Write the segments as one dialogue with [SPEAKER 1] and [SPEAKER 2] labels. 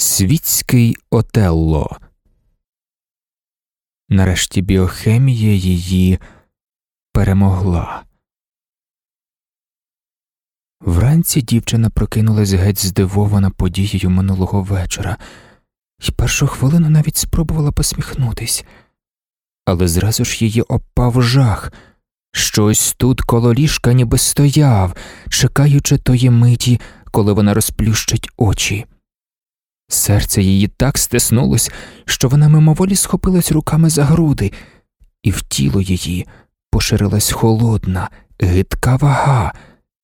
[SPEAKER 1] Світський Отелло. Нарешті біохемія її перемогла. Вранці дівчина прокинулась геть здивована подією минулого вечора, і першу хвилину навіть спробувала посміхнутись, але зразу ж її опав жах. Щось тут коло ліжка ніби стояв, чекаючи тої миті, коли вона розплющить очі. Серце її так стиснулось, що вона мимоволі схопилась руками за груди, і в тіло її поширилась холодна, гидка вага,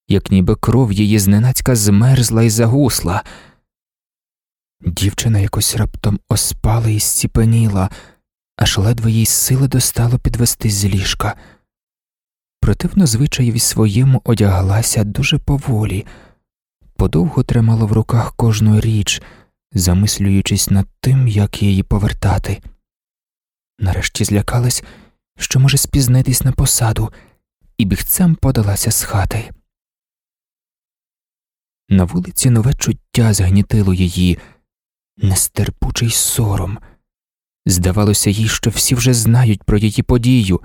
[SPEAKER 1] як ніби кров її зненацька змерзла і загусла. Дівчина якось раптом оспала і зціпеніла, аж ледве їй сили достало підвестись з ліжка. Противно звичаєві своєму одяглася дуже поволі, подовго тримала в руках кожну річ замислюючись над тим, як її повертати. Нарешті злякалась, що може спізнитись на посаду, і бігцем подалася з хати. На вулиці нове чуття згнітило її, нестерпучий сором. Здавалося їй, що всі вже знають про її подію,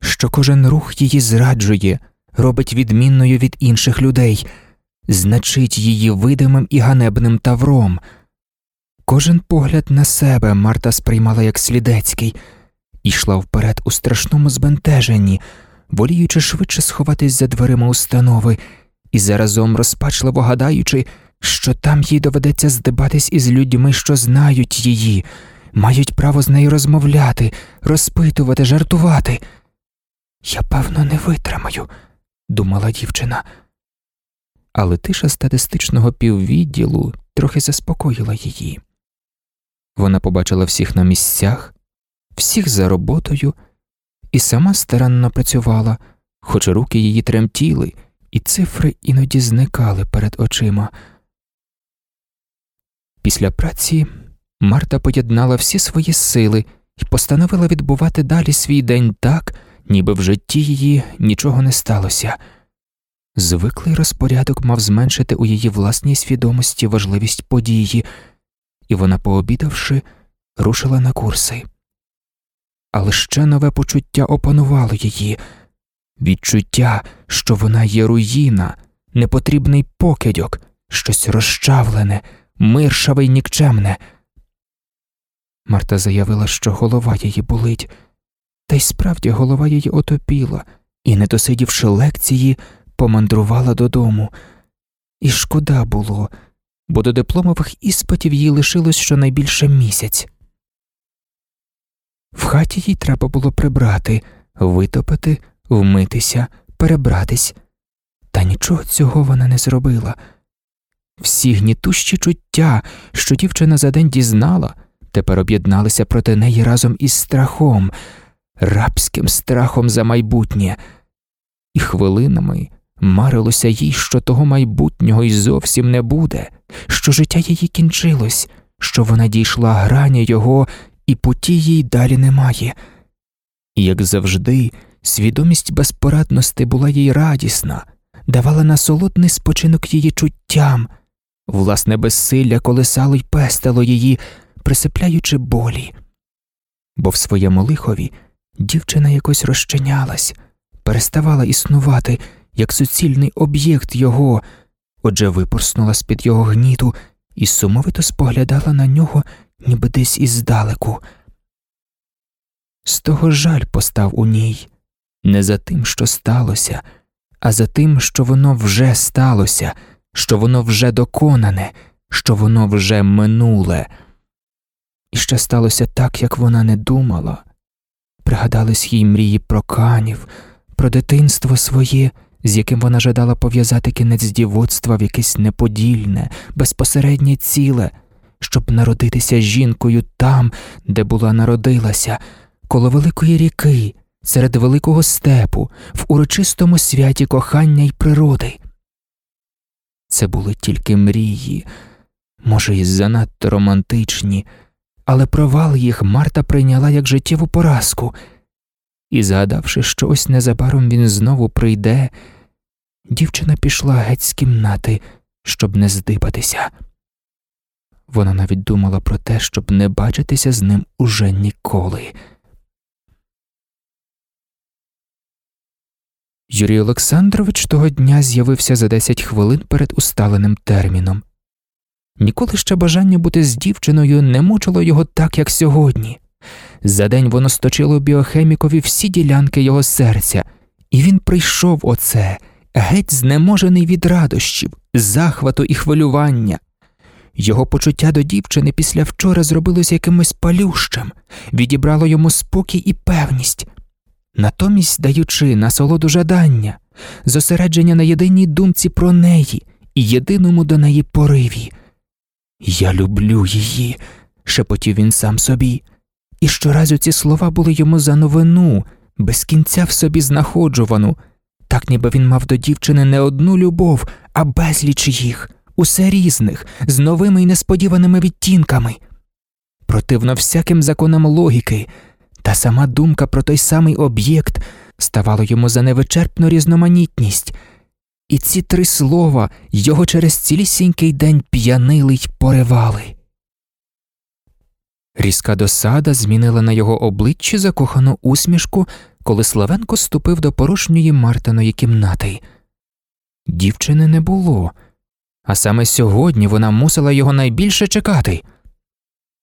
[SPEAKER 1] що кожен рух її зраджує, робить відмінною від інших людей, значить її видимим і ганебним тавром. Кожен погляд на себе Марта сприймала як слідецький, і йшла вперед у страшному збентеженні, воліючи швидше сховатись за дверима установи, і заразом розпачливо гадаючи, що там їй доведеться здибатись із людьми, що знають її, мають право з нею розмовляти, розпитувати, жартувати. Я, певно, не витримаю, думала дівчина. Але тиша статистичного піввідділу трохи заспокоїла її. Вона побачила всіх на місцях, всіх за роботою, і сама старанно працювала, хоч руки її тремтіли, і цифри іноді зникали перед очима. Після праці Марта поєднала всі свої сили і постановила відбувати далі свій день так, ніби в житті її нічого не сталося. Звиклий розпорядок мав зменшити у її власній свідомості важливість події і вона, пообідавши, рушила на курси. Але ще нове почуття опанувало її відчуття, що вона є руїна, непотрібний покидьок, щось розчавлене, миршаве й нікчемне. Марта заявила, що голова її болить, та й справді голова її отопіла, і, не досидівши лекції, помандрувала додому. І шкода було, бо до дипломових іспитів їй лишилось щонайбільше місяць. В хаті їй треба було прибрати, витопити, вмитися, перебратись, та нічого цього вона не зробила. Всі гнітущі чуття, що дівчина за день дізнала, тепер об'єдналися проти неї разом із страхом, рабським страхом за майбутнє, і хвилинами марилося їй, що того майбутнього й зовсім не буде що життя її кінчилось, що вона дійшла грані його, і путі їй далі немає. Як завжди, свідомість безпорадності була їй радісна, давала насолодний спочинок її чуттям, власне безсилля колесало й пестило її, присипляючи болі. Бо в своєму лихові дівчина якось розчинялась, переставала існувати як суцільний об'єкт його отже випорснула з під його гніту і сумовито споглядала на нього, ніби десь іздалеку. З того жаль постав у ній не за тим, що сталося, а за тим, що воно вже сталося, що воно вже доконане, що воно вже минуле. І ще сталося так, як вона не думала. Пригадались їй мрії про канів, про дитинство своє з яким вона жадала пов'язати кінець дівоцтва в якесь неподільне, безпосереднє ціле, щоб народитися жінкою там, де була народилася, коло великої ріки, серед великого степу, в урочистому святі кохання й природи. Це були тільки мрії, може, й занадто романтичні, але провал їх Марта прийняла як життєву поразку. І, згадавши, що ось незабаром він знову прийде Дівчина пішла геть з кімнати, щоб не здибатися. Вона навіть думала про те, щоб не бачитися з ним уже ніколи. Юрій Олександрович того дня з'явився за 10 хвилин перед усталеним терміном. Ніколи ще бажання бути з дівчиною не мучило його так, як сьогодні. За день воно сточило біохемікові всі ділянки його серця, і він прийшов оце, геть знеможений від радощів, захвату і хвилювання. Його почуття до дівчини після вчора зробилось якимось палющим, відібрало йому спокій і певність, натомість даючи насолоду жадання, зосередження на єдиній думці про неї і єдиному до неї пориві. Я люблю її, шепотів він сам собі, і щоразу ці слова були йому за новину, без кінця в собі знаходжувану, так ніби він мав до дівчини не одну любов, а безліч їх, усе різних, з новими і несподіваними відтінками. Противно всяким законам логіки, та сама думка про той самий об'єкт ставала йому за невичерпну різноманітність, і ці три слова його через цілісінький день п'янили й поривали. Різка досада змінила на його обличчі закохану усмішку, коли Славенко ступив до порожньої Мартиної кімнати. Дівчини не було, а саме сьогодні вона мусила його найбільше чекати.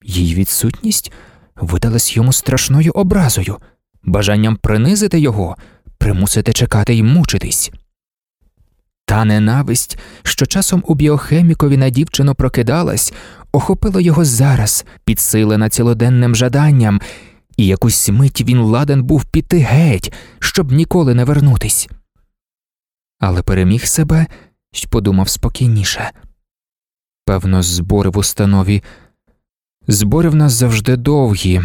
[SPEAKER 1] Її відсутність видалась йому страшною образою, бажанням принизити його, примусити чекати й мучитись. Та ненависть, що часом у біохемікові на дівчину прокидалась, охопила його зараз, підсилена цілоденним жаданням, і якусь мить він ладен був піти геть, щоб ніколи не вернутись. Але переміг себе й подумав спокійніше. Певно, збори в установі. Збори в нас завжди довгі.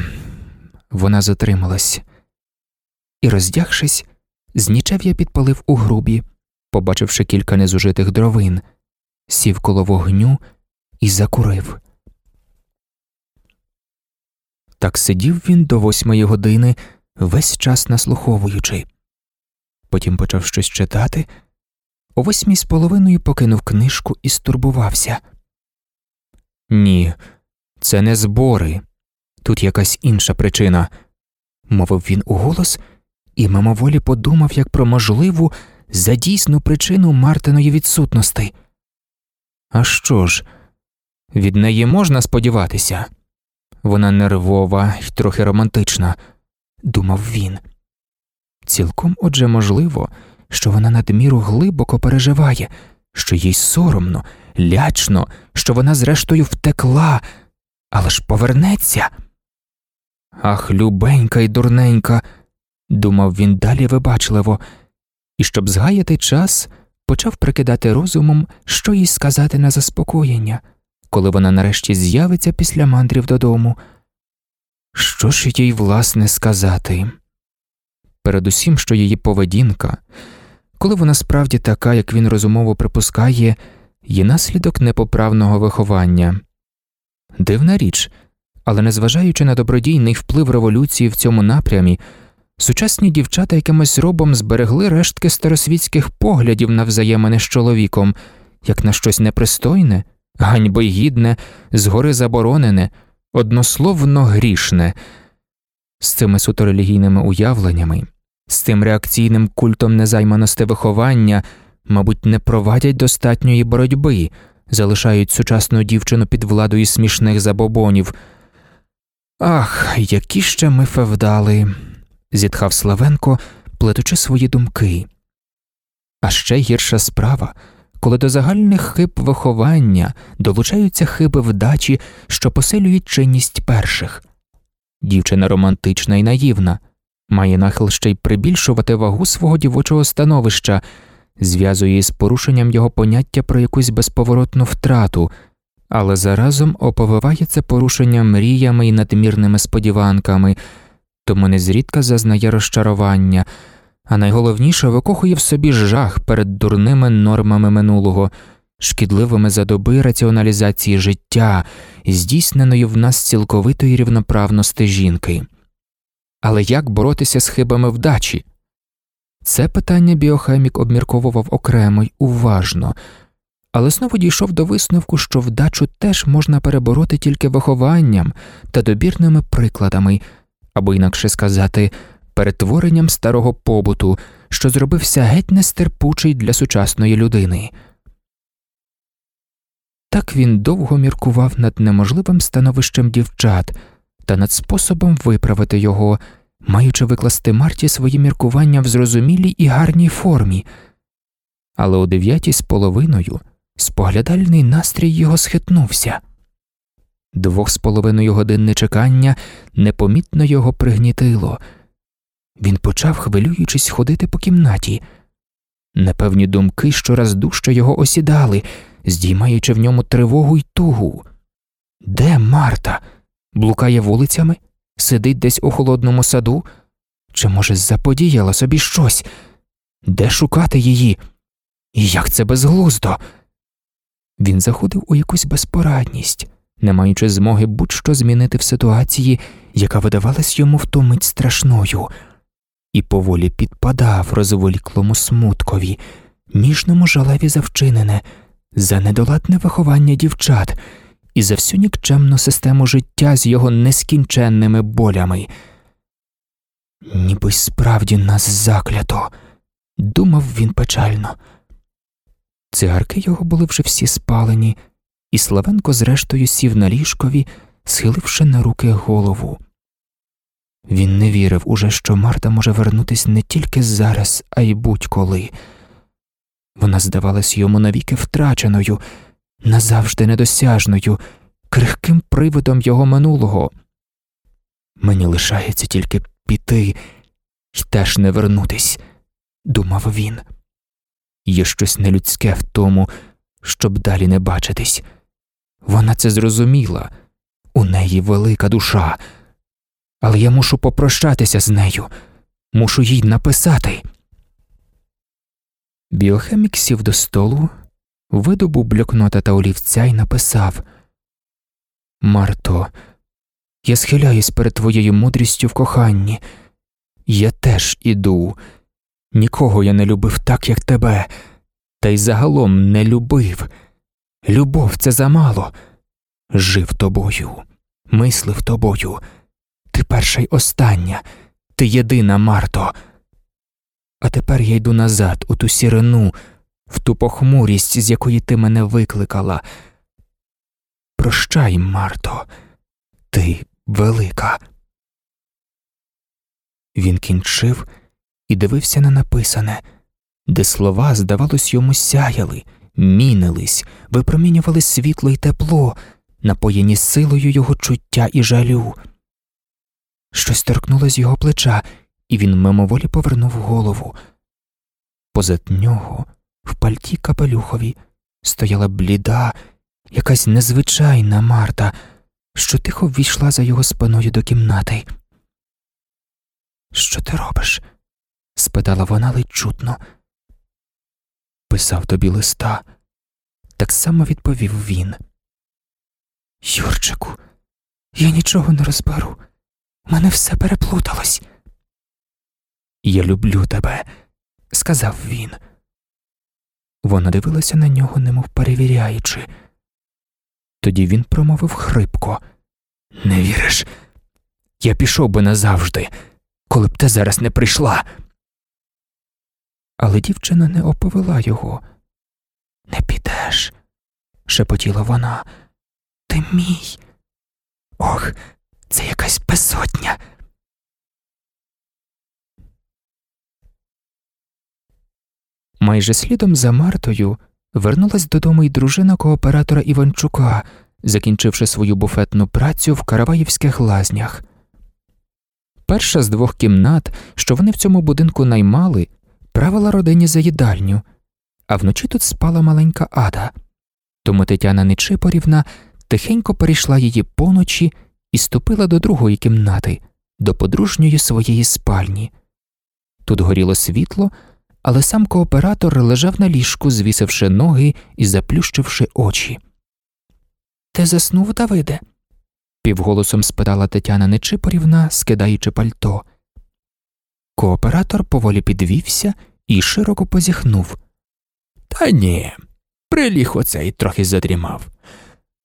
[SPEAKER 1] Вона затрималась і, роздягшись, з нічев'я підпалив у грубі побачивши кілька незужитих дровин, сів коло вогню і закурив. Так сидів він до восьмої години, весь час наслуховуючи. Потім почав щось читати. О восьмій з половиною покинув книжку і стурбувався. Ні, це не збори, тут якась інша причина, мовив він уголос і мимоволі подумав як про можливу за дійсну причину Мартиної відсутності. А що ж, від неї можна сподіватися? Вона нервова й трохи романтична, думав він. Цілком отже можливо, що вона надміру глибоко переживає, що їй соромно, лячно, що вона зрештою втекла, але ж повернеться. Ах, любенька й дурненька, думав він далі вибачливо, і, щоб згаяти час, почав прикидати розумом, що їй сказати на заспокоєння, коли вона нарешті з'явиться після мандрів додому. Що ж їй власне сказати? Передусім, що її поведінка, коли вона справді така, як він розумово припускає, є наслідок непоправного виховання. Дивна річ, але незважаючи на добродійний вплив революції в цьому напрямі, Сучасні дівчата якимось робом зберегли рештки старосвітських поглядів на взаємини з чоловіком, як на щось непристойне, ганьбойгідне, згори заборонене, однословно грішне, з цими суто релігійними уявленнями, з тим реакційним культом незайманості виховання, мабуть, не провадять достатньої боротьби, залишають сучасну дівчину під владою смішних забобонів. Ах, які ще ми февдали зітхав Славенко, плетучи свої думки. А ще гірша справа, коли до загальних хиб виховання долучаються хиби вдачі, що посилюють чинність перших. Дівчина романтична і наївна, має нахил ще й прибільшувати вагу свого дівочого становища, зв'язує з порушенням його поняття про якусь безповоротну втрату, але заразом оповиває це порушення мріями і надмірними сподіванками тому незрідка зазнає розчарування, а найголовніше викохує в собі жах перед дурними нормами минулого, шкідливими за доби раціоналізації життя, здійсненої в нас цілковитої рівноправності жінки. Але як боротися з хибами вдачі? Це питання біохемік обмірковував окремо й уважно, але знову дійшов до висновку, що вдачу теж можна перебороти тільки вихованням та добірними прикладами, або інакше сказати, перетворенням старого побуту, що зробився геть нестерпучий для сучасної людини. Так він довго міркував над неможливим становищем дівчат та над способом виправити його, маючи викласти Марті свої міркування в зрозумілій і гарній формі, але о дев'ятій з половиною споглядальний настрій його схитнувся. Двох з половиною годин нечекання непомітно його пригнітило. Він почав, хвилюючись, ходити по кімнаті. Непевні думки щораз дужче його осідали, здіймаючи в ньому тривогу й тугу. Де Марта? Блукає вулицями, сидить десь у холодному саду, чи, може, заподіяла собі щось? Де шукати її? І як це безглуздо? Він заходив у якусь безпорадність, не маючи змоги будь-що змінити в ситуації, яка видавалась йому в ту мить страшною, і поволі підпадав розволіклому смуткові, ніжному жалеві за вчинене, за недоладне виховання дівчат і за всю нікчемну систему життя з його нескінченними болями. Ніби справді нас заклято, думав він печально. Цигарки його були вже всі спалені, і Славенко зрештою сів на ліжкові, схиливши на руки голову. Він не вірив уже, що Марта може вернутись не тільки зараз, а й будь-коли. Вона здавалась йому навіки втраченою, назавжди недосяжною, крихким привидом його минулого. Мені лишається тільки піти й теж не вернутись, думав він. Є щось нелюдське в тому, щоб далі не бачитись. Вона це зрозуміла, у неї велика душа, але я мушу попрощатися з нею, мушу їй написати. Біохемік сів до столу, видобув блокнота та олівця і написав Марто, я схиляюсь перед твоєю мудрістю в коханні. Я теж іду. Нікого я не любив так, як тебе, та й загалом не любив. Любов це замало. Жив тобою, мислив тобою. Ти перша й остання, ти єдина, Марто. А тепер я йду назад, у ту сірину, в ту похмурість, з якої ти мене викликала. Прощай, Марто, ти велика. Він кінчив і дивився на написане, де слова, здавалось, йому сяяли, мінились, випромінювали світло й тепло, напоєні силою його чуття і жалю. Щось торкнуло з його плеча, і він мимоволі повернув голову. Позад нього, в пальті капелюхові, стояла бліда, якась незвичайна Марта, що тихо ввійшла за його спиною до кімнати. Що ти робиш? спитала вона ледь чутно. Писав тобі листа, так само відповів він. Юрчику, я нічого не розберу. У Мене все переплуталось. Я люблю тебе, сказав він. Вона дивилася на нього, немов перевіряючи. Тоді він промовив хрипко Не віриш? Я пішов би назавжди, коли б ти зараз не прийшла. Але дівчина не оповела його. Не підеш, шепотіла вона. Ти мій. Ох, це якась безсотня. Майже слідом за Мартою вернулась додому й дружина кооператора Іванчука, закінчивши свою буфетну працю в Караваївських лазнях. Перша з двох кімнат, що вони в цьому будинку наймали, правила родині за їдальню, а вночі тут спала маленька ада. Тому Тетяна Нечипорівна тихенько перейшла її поночі і ступила до другої кімнати, до подружньої своєї спальні. Тут горіло світло, але сам кооператор лежав на ліжку, звісивши ноги і заплющивши очі. Ти заснув, Давиде? півголосом спитала Тетяна Нечипорівна, скидаючи пальто. Кооператор поволі підвівся і широко позіхнув. Та ні, Приліг оце і трохи задрімав.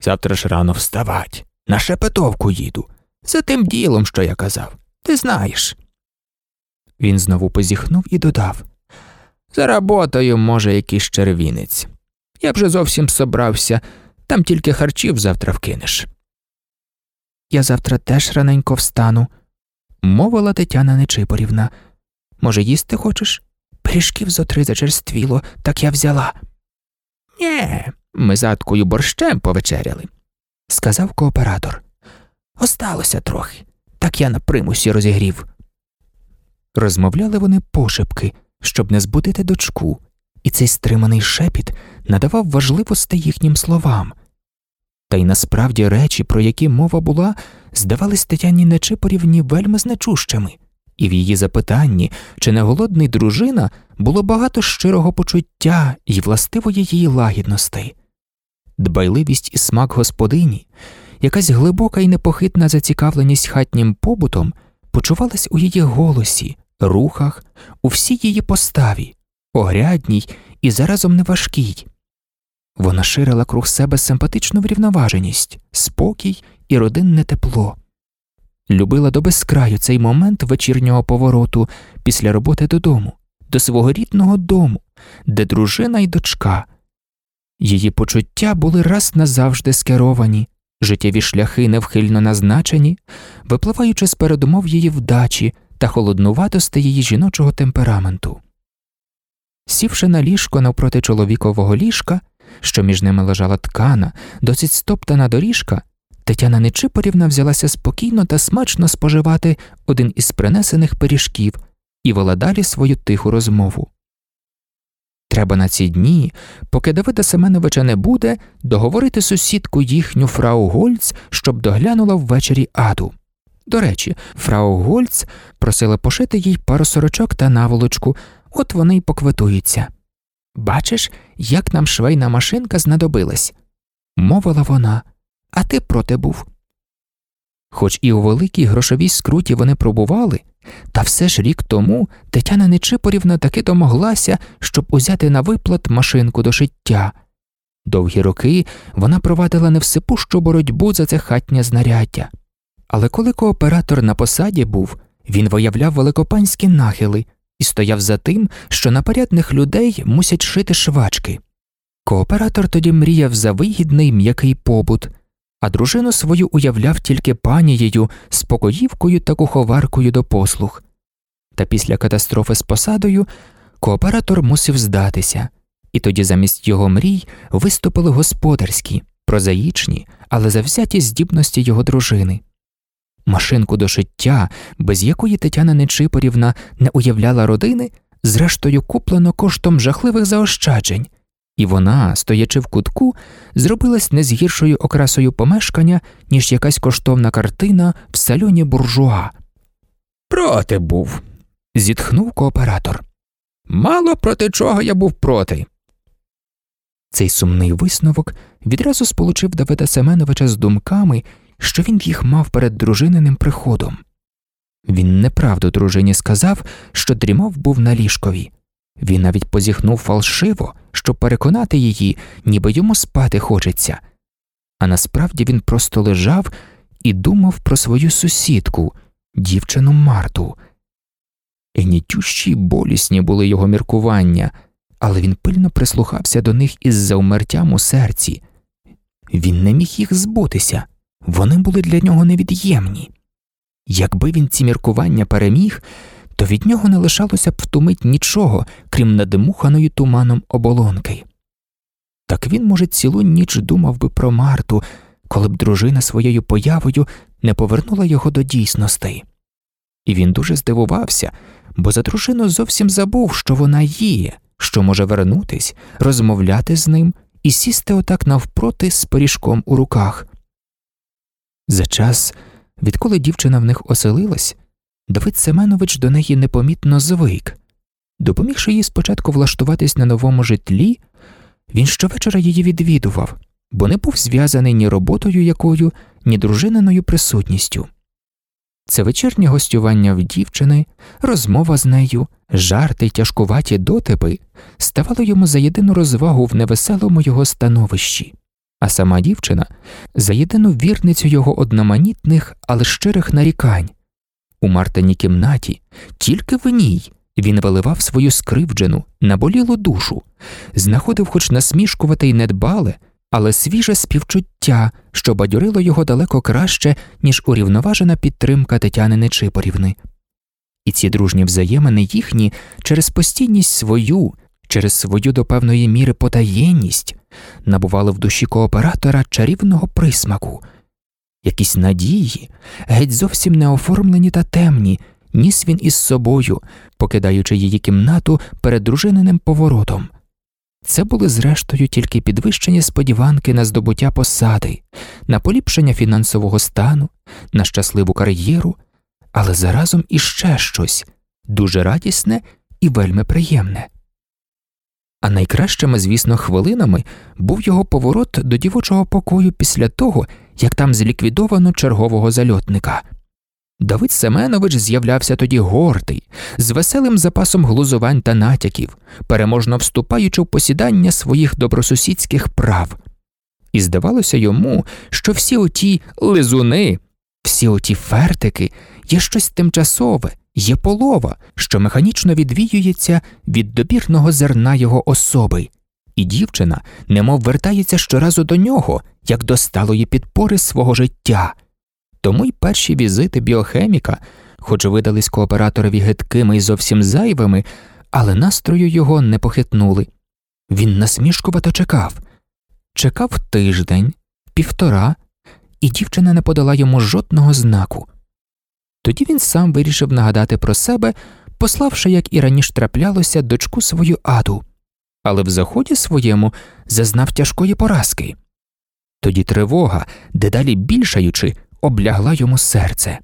[SPEAKER 1] Завтра ж рано вставать. На шепетовку їду. За тим ділом, що я казав. Ти знаєш. Він знову позіхнув і додав За роботою, може, якийсь червінець. Я вже зовсім собрався, там тільки харчів завтра вкинеш. Я завтра теж раненько встану, мовила Тетяна Нечипорівна. Може, їсти хочеш? Пиріжків зо три зачерствіло, так я взяла. Нє, ми заткою борщем повечеряли, сказав кооператор. Осталося трохи, так я на примусі розігрів. Розмовляли вони пошепки, щоб не збудити дочку, і цей стриманий шепіт надавав важливості їхнім словам. Та й насправді речі, про які мова була, здавались Тетяні Нечипорівні вельми значущими, і в її запитанні, чи не голодний дружина, було багато щирого почуття і властивої її лагідності. Дбайливість і смак господині, якась глибока і непохитна зацікавленість хатнім побутом почувалась у її голосі, рухах, у всій її поставі, огрядній і заразом неважкій. Вона ширила круг себе симпатичну врівноваженість, спокій і родинне тепло. Любила до безкраю цей момент вечірнього повороту після роботи додому, до свого рідного дому, де дружина і дочка. Її почуття були раз назавжди скеровані, життєві шляхи невхильно назначені, випливаючи з передумов її вдачі та холоднуватости її жіночого темпераменту. Сівши на ліжко навпроти чоловікового ліжка, що між ними лежала ткана, досить стоптана доріжка, Тетяна Нечипорівна взялася спокійно та смачно споживати один із принесених пиріжків і вела далі свою тиху розмову. Треба на ці дні, поки Давида Семеновича не буде, договорити сусідку їхню фрау Гольц, щоб доглянула ввечері аду. До речі, фрау Гольц просила пошити їй пару сорочок та наволочку, от вони й поквитуються. Бачиш, як нам швейна машинка знадобилась, мовила вона, а ти проти був. Хоч і у великій грошовій скруті вони пробували, та все ж рік тому Тетяна Нечипорівна таки домоглася, щоб узяти на виплат машинку до шиття. Довгі роки вона провадила невсипущу боротьбу за це хатнє знаряддя. Але коли кооператор на посаді був, він виявляв великопанські нахили і стояв за тим, що на порядних людей мусять шити швачки. Кооператор тоді мріяв за вигідний м'який побут, а дружину свою уявляв тільки панією, спокоївкою та куховаркою до послуг. Та після катастрофи з посадою кооператор мусив здатися, і тоді замість його мрій виступили господарські, прозаїчні, але завзяті здібності його дружини. Машинку до шиття, без якої Тетяна Нечипорівна не уявляла родини, зрештою куплено коштом жахливих заощаджень, і вона, стоячи в кутку, зробилась не з гіршою окрасою помешкання, ніж якась коштовна картина в сальоні буржуа. Проти був, зітхнув кооператор. Мало проти чого я був проти. Цей сумний висновок відразу сполучив Давида Семеновича з думками, що він їх мав перед дружининим приходом. Він неправду дружині сказав, що дрімав був на ліжкові. Він навіть позіхнув фалшиво, щоб переконати її, ніби йому спати хочеться. А насправді він просто лежав і думав про свою сусідку, дівчину Марту. І нітющі й болісні були його міркування, але він пильно прислухався до них із заумертям у серці. Він не міг їх збутися, вони були для нього невід'ємні. Якби він ці міркування переміг, то від нього не лишалося б втумить нічого, крім надимуханої туманом оболонки. Так він, може, цілу ніч думав би про Марту, коли б дружина своєю появою не повернула його до дійсностей. І він дуже здивувався, бо за дружину зовсім забув, що вона є, що може вернутись, розмовляти з ним і сісти отак навпроти з пиріжком у руках. За час, відколи дівчина в них оселилась, Давид Семенович до неї непомітно звик. Допомігши їй спочатку влаштуватись на новому житлі, він щовечора її відвідував, бо не був зв'язаний ні роботою якою, ні дружининою присутністю. Це вечірнє гостювання в дівчини, розмова з нею, жарти й тяжкуваті дотипи ставало йому за єдину розвагу в невеселому його становищі, а сама дівчина за єдину вірницю його одноманітних, але щирих нарікань. У Мартиній кімнаті, тільки в ній він виливав свою скривджену, наболілу душу, знаходив хоч насмішкувате й недбале, але свіже співчуття, що бадьорило його далеко краще, ніж урівноважена підтримка Тетяни Нечипорівни. І ці дружні взаємини їхні через постійність свою, через свою до певної міри потаєнність набували в душі кооператора чарівного присмаку, якісь надії, геть зовсім не оформлені та темні, ніс він із собою, покидаючи її кімнату перед дружининим поворотом. Це були зрештою тільки підвищені сподіванки на здобуття посади, на поліпшення фінансового стану, на щасливу кар'єру, але заразом іще щось дуже радісне і вельми приємне. А найкращими, звісно, хвилинами був його поворот до дівочого покою після того, як там зліквідовано чергового зальотника. Давид Семенович з'являвся тоді гордий, з веселим запасом глузувань та натяків, переможно вступаючи в посідання своїх добросусідських прав. І здавалося йому, що всі оті лизуни, всі оті фертики є щось тимчасове, є полова, що механічно відвіюється від добірного зерна його особи, і дівчина немов вертається щоразу до нього, як до сталої підпори свого життя. Тому й перші візити біохеміка, хоч видались кооператорові гидкими і зовсім зайвими, але настрою його не похитнули. Він насмішкувато чекав чекав тиждень, півтора, і дівчина не подала йому жодного знаку. Тоді він сам вирішив нагадати про себе, пославши, як і раніше траплялося, дочку свою аду, але в заході своєму зазнав тяжкої поразки. Тоді тривога, дедалі більшаючи, облягла йому серце,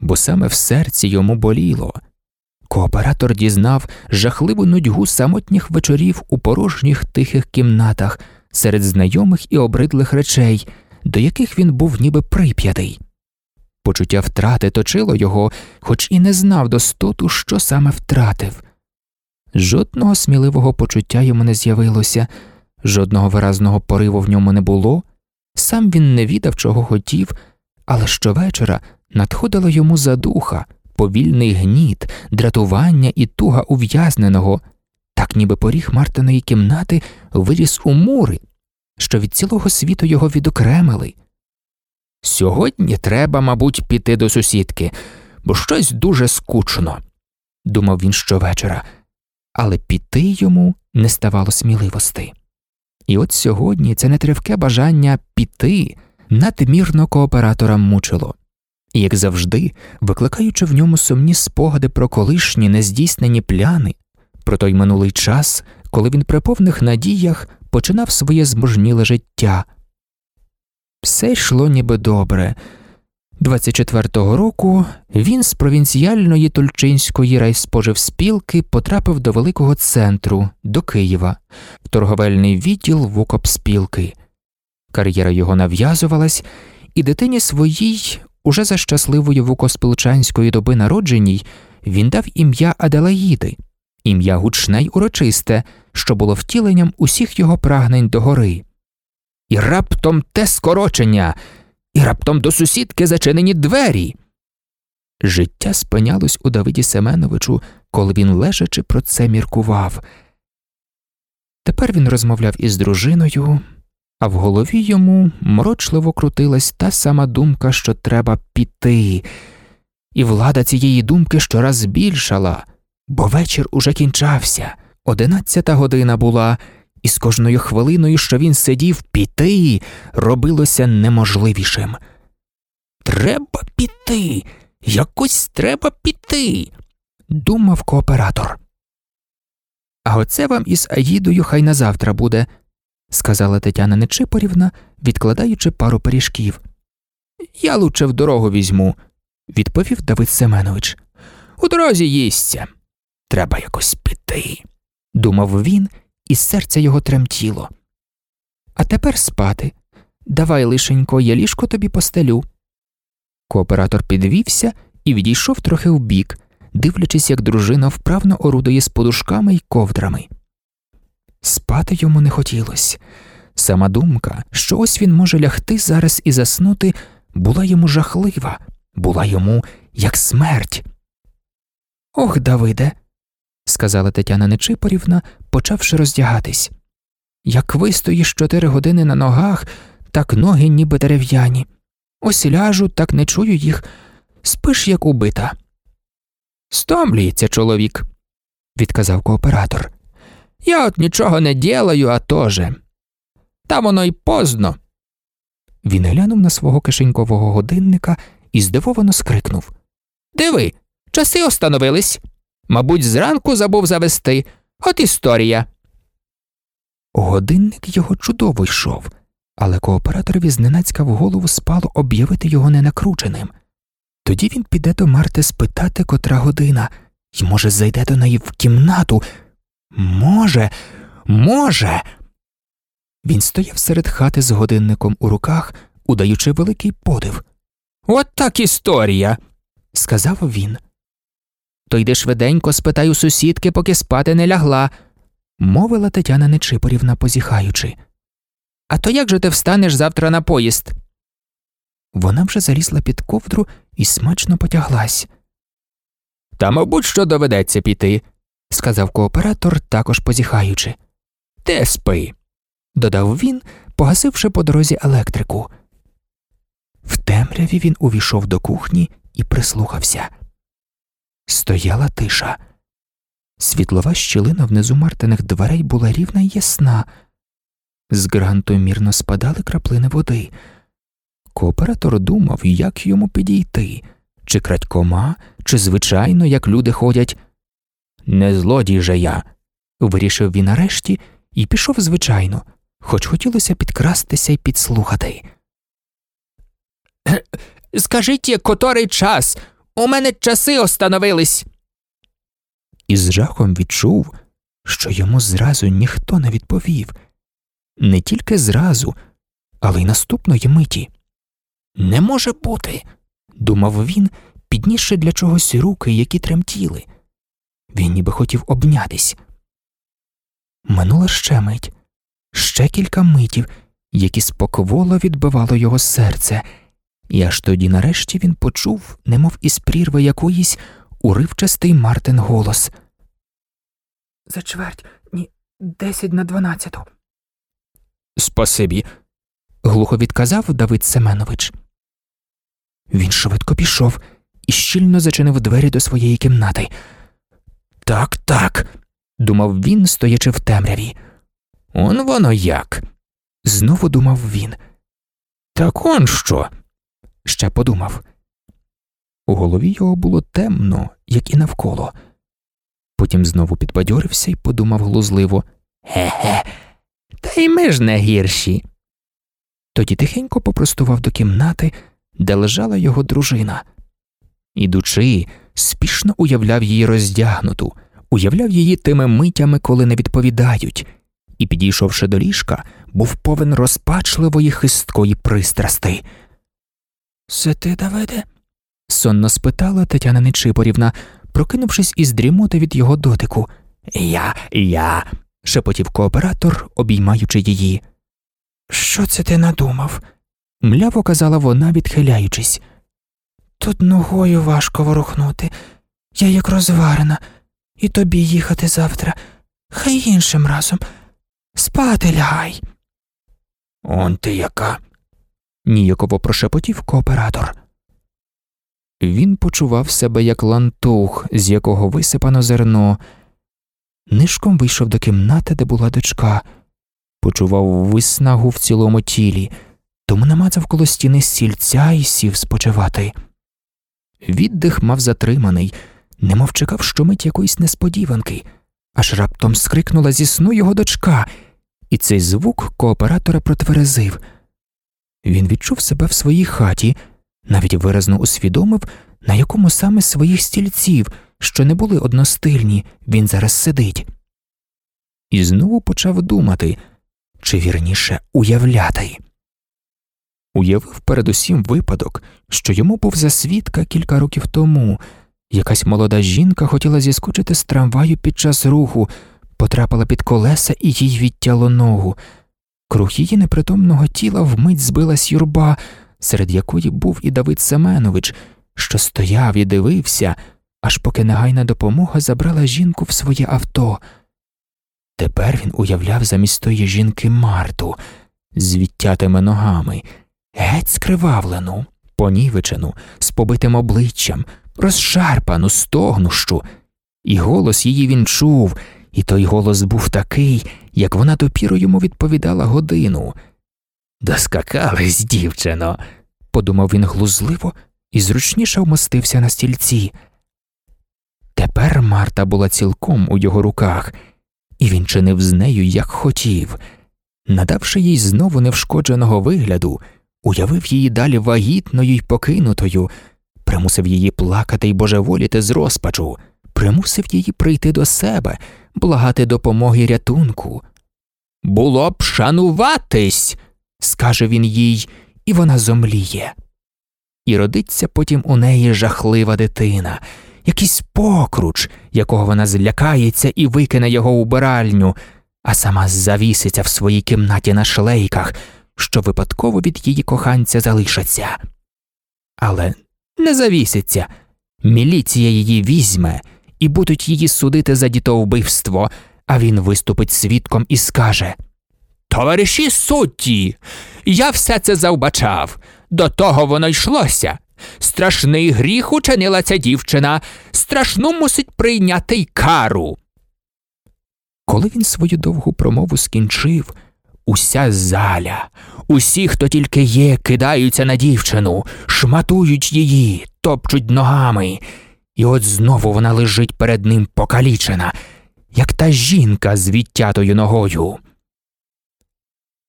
[SPEAKER 1] бо саме в серці йому боліло. Кооператор дізнав жахливу нудьгу самотніх вечорів у порожніх тихих кімнатах серед знайомих і обридлих речей, до яких він був ніби прип'ятий. Почуття втрати точило його, хоч і не знав достоту, що саме втратив. Жодного сміливого почуття йому не з'явилося, жодного виразного пориву в ньому не було, сам він не відав, чого хотів, але щовечора надходило йому за духа, повільний гніт, дратування і туга ув'язненого, так ніби поріг Мартиної кімнати виріс у мури, що від цілого світу його відокремили. Сьогодні треба, мабуть, піти до сусідки, бо щось дуже скучно, думав він щовечора, але піти йому не ставало сміливости. І от сьогодні це нетривке бажання піти надмірно кооператора мучило, і, як завжди, викликаючи в ньому сумні спогади про колишні нездійснені пляни, про той минулий час, коли він при повних надіях починав своє зможніле життя. Все йшло ніби добре. 24-го року він з провінціальної Тульчинської райспоживспілки потрапив до великого центру, до Києва, в торговельний відділ Вукопспілки. Кар'єра його нав'язувалась, і дитині своїй, уже за щасливої вукоспілчанської доби народженій, він дав ім'я Аделаїди, ім'я гучне й урочисте, що було втіленням усіх його прагнень до гори. І раптом те скорочення, і раптом до сусідки зачинені двері. Життя спинялось у Давиді Семеновичу, коли він лежачи про це міркував. Тепер він розмовляв із дружиною, а в голові йому морочливо крутилась та сама думка, що треба піти, і влада цієї думки щораз збільшала, бо вечір уже кінчався, одинадцята година була, і з кожною хвилиною, що він сидів піти, робилося неможливішим. Треба піти, якось треба піти, думав кооператор. А оце вам із Аїдою хай на завтра буде, сказала Тетяна Нечипорівна, відкладаючи пару пиріжків. Я лучше в дорогу візьму, відповів Давид Семенович. У дорозі їсться. Треба якось піти, думав він, і серце його тремтіло. А тепер спати. Давай, лишенько, я ліжко тобі постелю. Кооператор підвівся і відійшов трохи вбік, дивлячись, як дружина вправно орудує з подушками й ковдрами. Спати йому не хотілося. Сама думка, що ось він може лягти зараз і заснути, була йому жахлива, була йому як смерть. Ох, Давиде, сказала Тетяна Нечипорівна, почавши роздягатись. Як вистоїш чотири години на ногах, так ноги ніби дерев'яні. Ось ляжу, так не чую їх, спиш, як убита. Стомлюється чоловік, відказав кооператор. Я от нічого не ділаю, а тоже. Та воно й позно. Він глянув на свого кишенькового годинника і здивовано скрикнув Диви, часи остановились. Мабуть, зранку забув завести. От історія. Годинник його чудово йшов, але кооператорові зненацька в голову спало об'явити його ненакрученим. Тоді він піде до Марти спитати, котра година, і, може, зайде до неї в кімнату. Може, може. Він стояв серед хати з годинником у руках, удаючи великий подив. От так історія, сказав він. То йди швиденько, спитай у сусідки, поки спати не лягла, мовила Тетяна Нечипорівна, позіхаючи. А то як же ти встанеш завтра на поїзд? Вона вже залізла під ковдру і смачно потяглась. Та, мабуть, що доведеться піти, сказав кооператор, також позіхаючи. Ти спи, додав він, погасивши по дорозі електрику. В темряві він увійшов до кухні і прислухався. Стояла тиша. Світлова щілина внизу Мартиних дверей була рівна й ясна. З гранту мірно спадали краплини води. Кооператор думав, як йому підійти, чи крадькома, чи звичайно, як люди ходять. Не злодій же я, вирішив він нарешті і пішов звичайно, хоч хотілося підкрастися і підслухати. Скажіть, котрий час? У мене часи остановились. І з жахом відчув, що йому зразу ніхто не відповів. Не тільки зразу, але й наступної миті. Не може бути, думав він, піднісши для чогось руки, які тремтіли. Він ніби хотів обнятись. Минула ще мить, ще кілька митів, які спокволо відбивало його серце, і аж тоді нарешті він почув, немов із прірви якоїсь, уривчастий Мартин голос. За чверть, ні, десять на дванадцяту. Спасибі, глухо відказав Давид Семенович. Він швидко пішов і щільно зачинив двері до своєї кімнати. Так, так, думав він, стоячи в темряві. Он воно як. Знову думав він. Так он що? Ще подумав. У голові його було темно, як і навколо. Потім знову підбадьорився і подумав глузливо Ге-ге, та й ми ж не гірші. Тоді тихенько попростував до кімнати, де лежала його дружина. Ідучи, спішно уявляв її роздягнуту, уявляв її тими митями, коли не відповідають, і, підійшовши до ліжка, був повен розпачливої хисткої пристрасти. Це ти, Давиде? сонно спитала Тетяна Нечипорівна, прокинувшись із дрімоти від його дотику. Я, я. шепотів кооператор, обіймаючи її. Що це ти надумав? мляво казала вона, відхиляючись. Тут ногою важко ворухнути. Я як розварена, і тобі їхати завтра, хай іншим разом. Спати лягай. Он ти яка. Ніяково прошепотів кооператор. Він почував себе як лантух, з якого висипано зерно. Нишком вийшов до кімнати, де була дочка, почував виснагу в цілому тілі, тому намацав коло стіни сільця і сів спочивати. Віддих мав затриманий, немов чекав щомить якоїсь несподіванки, аж раптом скрикнула зі сну його дочка, і цей звук кооператора протверезив. Він відчув себе в своїй хаті, навіть виразно усвідомив, на якому саме своїх стільців, що не були одностильні, він зараз сидить. І знову почав думати, чи вірніше уявляти. Уявив передусім випадок, що йому був за свідка кілька років тому. Якась молода жінка хотіла зіскочити з трамваю під час руху, потрапила під колеса і їй відтяло ногу. Круг її непритомного тіла вмить збилась юрба, серед якої був і Давид Семенович, що стояв і дивився, аж поки негайна допомога забрала жінку в своє авто. Тепер він уявляв замість тої жінки Марту з відтятими ногами, геть скривавлену, понівечену, з побитим обличчям, розшарпану, стогнущу, і голос її він чув, і той голос був такий, як вона допіру йому відповідала годину. Доскакались, дівчино, подумав він глузливо і зручніше вмостився на стільці. Тепер Марта була цілком у його руках, і він чинив з нею, як хотів. Надавши їй знову невшкодженого вигляду, уявив її далі вагітною й покинутою, примусив її плакати й божеволіти з розпачу, примусив її прийти до себе, благати допомоги рятунку. Було б шануватись, скаже він їй, і вона зомліє. І родиться потім у неї жахлива дитина, якийсь покруч, якого вона злякається і викине його у биральню, а сама завіситься в своїй кімнаті на шлейках, що випадково від її коханця залишаться. Але не завіситься. Міліція її візьме і будуть її судити за дітовбивство, а він виступить свідком і скаже Товариші судді, я все це завбачав. До того воно йшлося. Страшний гріх учинила ця дівчина, страшну мусить прийняти й кару. Коли він свою довгу промову скінчив, уся заля, усі, хто тільки є, кидаються на дівчину, шматують її, топчуть ногами, і от знову вона лежить перед ним покалічена, як та жінка з відтятою ногою.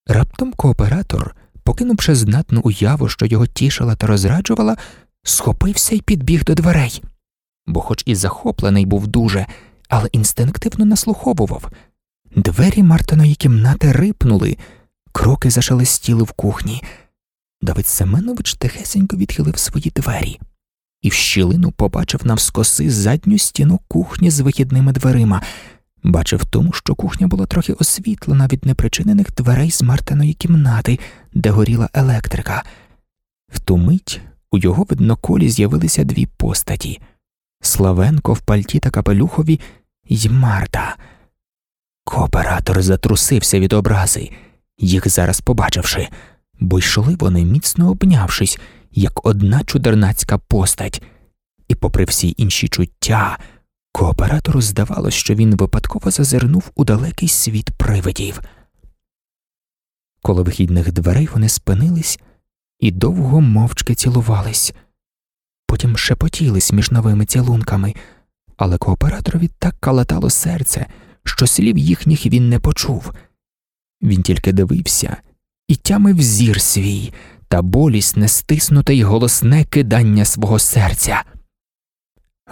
[SPEAKER 1] Раптом кооператор, покинувши знатну уяву, що його тішила та розраджувала, схопився і підбіг до дверей, бо, хоч і захоплений був дуже, але інстинктивно наслуховував. Двері Мартиної кімнати рипнули, кроки зашелестіли в кухні. Давид Семенович тихесенько відхилив свої двері і в щілину побачив навскоси задню стіну кухні з вихідними дверима, бачив тому, що кухня була трохи освітлена від непричинених дверей з Мартиної кімнати, де горіла електрика. В ту мить у його видноколі з'явилися дві постаті Славенко в пальті та капелюхові й Марта. Кооператор затрусився від образи, їх зараз побачивши, бо йшли вони, міцно обнявшись, як одна чудернацька постать, і, попри всі інші чуття, кооператору здавалось, що він випадково зазирнув у далекий світ привидів. Коло вихідних дверей вони спинились і довго мовчки цілувались, потім шепотілись між новими цілунками, але кооператорові так калатало серце, що слів їхніх він не почув. Він тільки дивився і тямив зір свій та болісне стиснуте й голосне кидання свого серця.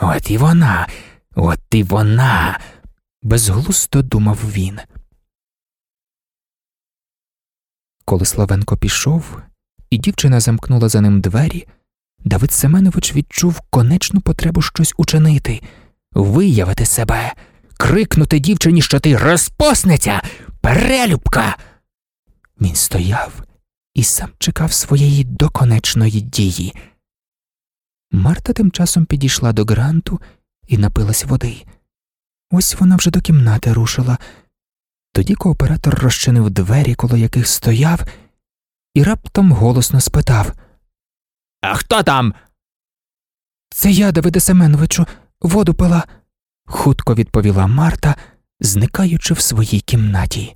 [SPEAKER 1] От і вона, от і вона, безглусто думав він. Коли Славенко пішов, і дівчина замкнула за ним двері, Давид Семенович відчув конечну потребу щось учинити, виявити себе, крикнути дівчині, що ти розпосниця, перелюбка. Він стояв і сам чекав своєї доконечної дії. Марта тим часом підійшла до гранту і напилась води. Ось вона вже до кімнати рушила. Тоді кооператор розчинив двері, коло яких стояв, і раптом голосно спитав А хто там? Це я, Давиде Семеновичу, воду пила, хутко відповіла Марта, зникаючи в своїй кімнаті.